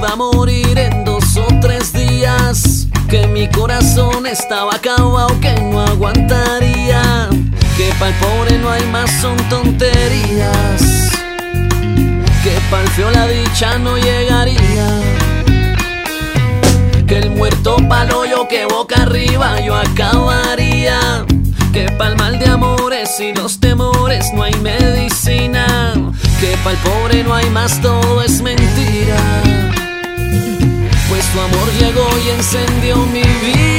iba a morir en dos o tres días, que mi corazón estaba acabado, que no aguantaría, que pa'l pobre no hay más, son tonterías, que pa'l feo la dicha no llegaría, que el muerto pa'l hoyo que boca arriba yo acabaría, que pa'l mal de amores y los temores no hay medicina, que pa'l pobre no hay más, todo es mentira. Pues tu amor llegó y encendió mi vida.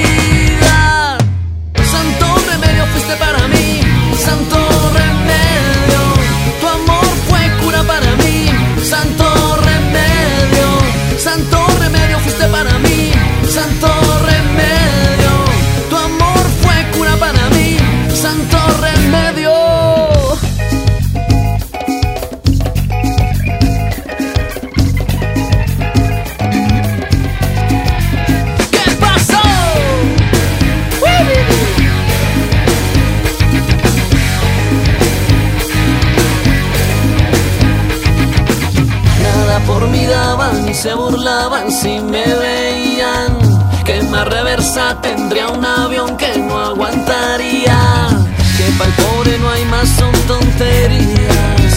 se burlaban si me veían. Que más reversa tendría un avión que no aguantaría. Que para el pobre no hay más, son tonterías.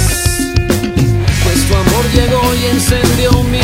Pues tu amor llegó y encendió mi